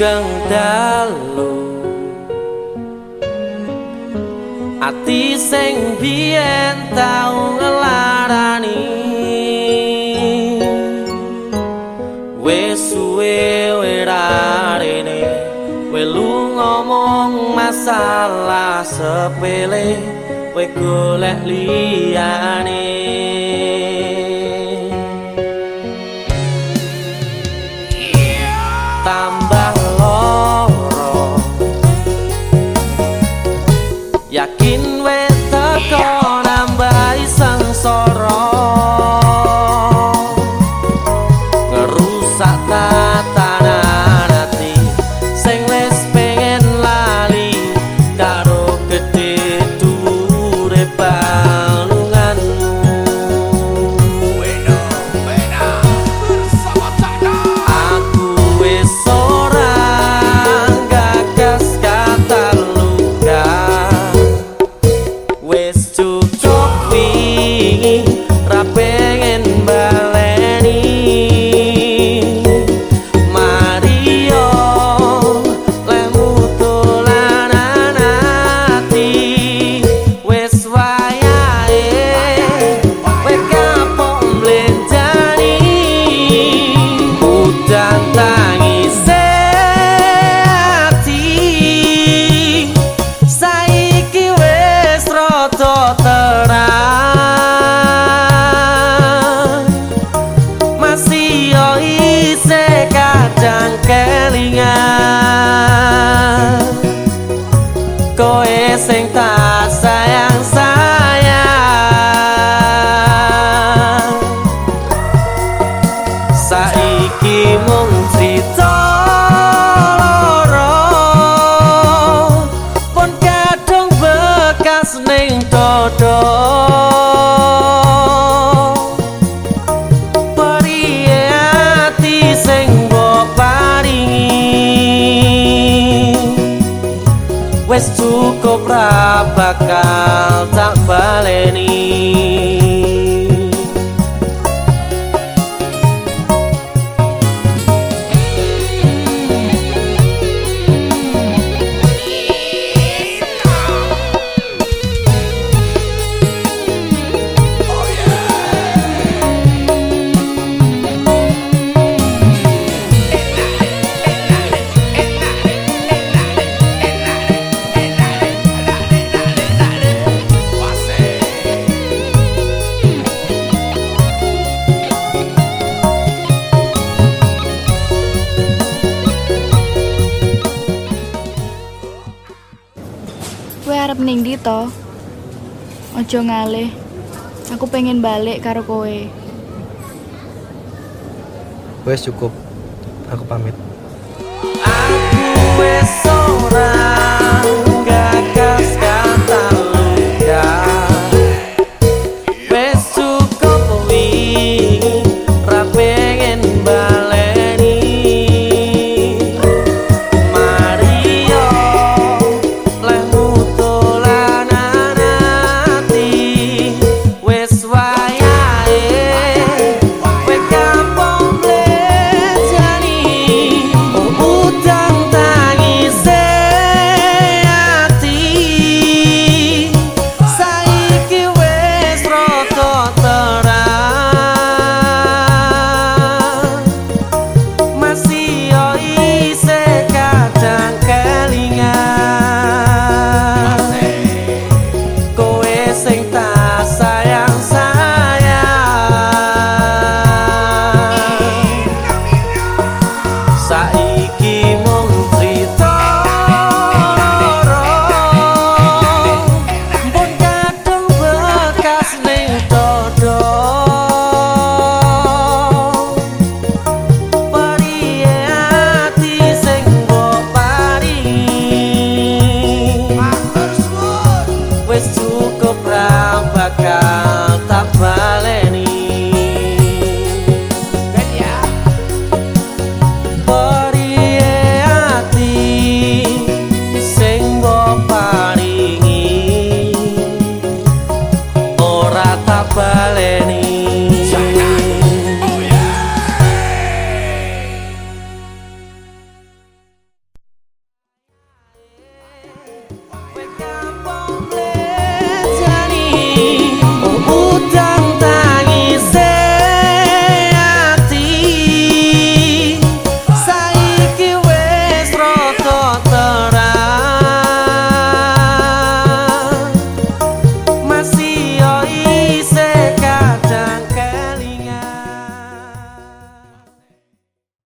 sugeng dalu ati sing biyen tau ngelarani. Wis suwe werarene welu ngomong masalah sepele we golek liyane sentar. Wis cukup ra bakal tak baleni Kowe arep ning ndi to? Aja ngalih. Aku pengen balik karo kowe. Wes cukup. Aku pamit. Ora